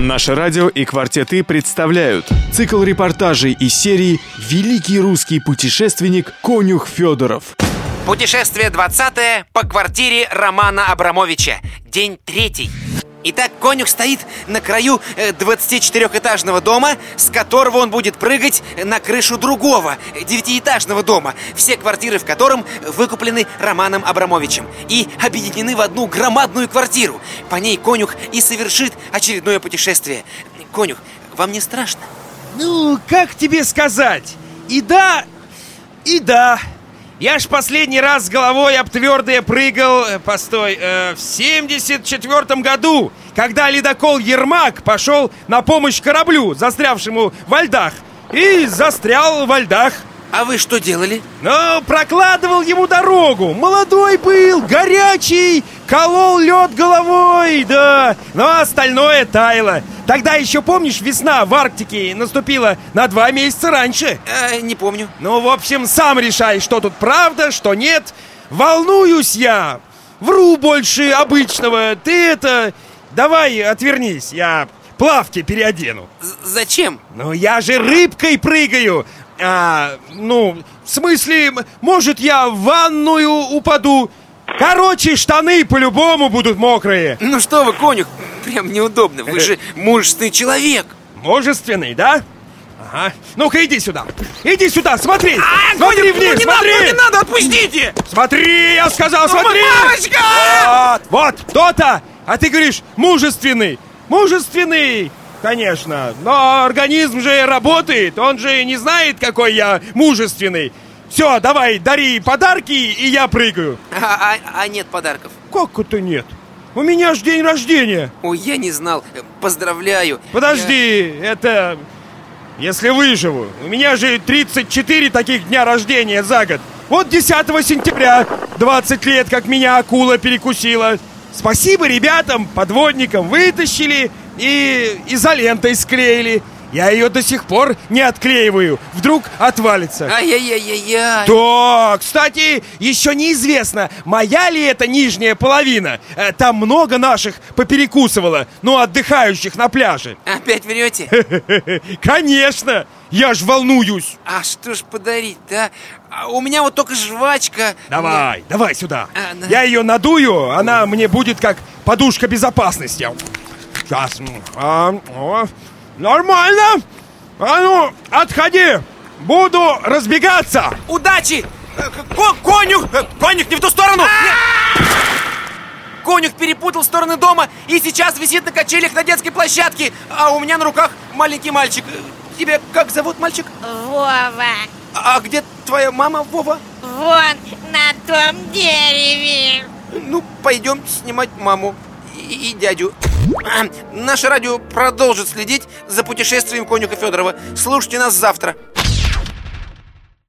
Наше радио и «Квартеты» представляют цикл репортажей из серии «Великий русский путешественник Конюх Федоров». Путешествие 20 по квартире Романа Абрамовича. День третий. Итак, конюх стоит на краю 24-этажного дома, с которого он будет прыгать на крышу другого, 9-этажного дома, все квартиры в котором выкуплены Романом Абрамовичем и объединены в одну громадную квартиру. По ней конюх и совершит очередное путешествие. Конюх, вам не страшно? Ну, как тебе сказать? И да, и да. Я ж последний раз головой об твердое прыгал, э, постой, э, в 74 году, когда ледокол Ермак пошел на помощь кораблю, застрявшему во льдах, и застрял во льдах. А вы что делали? Ну, прокладывал ему дорогу. Молодой был, горячий, колол лед головой, да. Но остальное таяло. Тогда еще, помнишь, весна в Арктике наступила на два месяца раньше? Э, не помню. Ну, в общем, сам решай, что тут правда, что нет. Волнуюсь я. Вру больше обычного. Ты это... Давай отвернись, я плавки переодену. З- зачем? Ну, я же рыбкой прыгаю. А, ну, в смысле, может, я в ванную упаду? Короче, штаны по-любому будут мокрые. Ну что вы, конюх, прям неудобно. Вы же мужественный человек. Мужественный, да? Ага. Ну-ка, иди сюда. Иди сюда, смотри. смотри конюх, вниз, ну не смотри. надо, ну не надо, отпустите! Смотри, я сказал, смотри. мамочка! Вот, вот, кто-то. А ты говоришь, мужественный. Мужественный. Конечно, но организм же работает, он же не знает, какой я мужественный. Все, давай, дари подарки, и я прыгаю. А, а- а нет подарков. Как это нет? У меня ж день рождения. Ой, я не знал. Поздравляю. Подожди, это... Если выживу. У меня же 34 таких дня рождения за год. Вот 10 сентября, 20 лет, как меня акула перекусила. Спасибо ребятам, подводникам, вытащили и изолентой склеили. Я ее до сих пор не отклеиваю. Вдруг отвалится. Ай-яй-яй-яй-яй. Да, кстати, еще неизвестно, моя ли это нижняя половина. Э, Там много наших поперекусывало, ну, отдыхающих на пляже. Опять врете? Конечно, я ж волнуюсь. А что ж подарить, да? А у меня вот только жвачка. Давай, давай сюда. А, да. Я ее надую, она мне будет как подушка безопасности. Сейчас. А, о, нормально. А ну, отходи. Буду разбегаться. Удачи! Э, ко- конюх! Э, Конюх, не в ту сторону! Нет! Конюх перепутал стороны дома и сейчас висит на качелях на детской площадке, а у меня на руках маленький мальчик. Э, Тебя как зовут, мальчик? Вова, А где твоя мама, Вова? вон на том дереве. Ну, пойдем снимать маму и, и дядю. Наше радио продолжит следить за путешествием конюха Федорова. Слушайте нас завтра.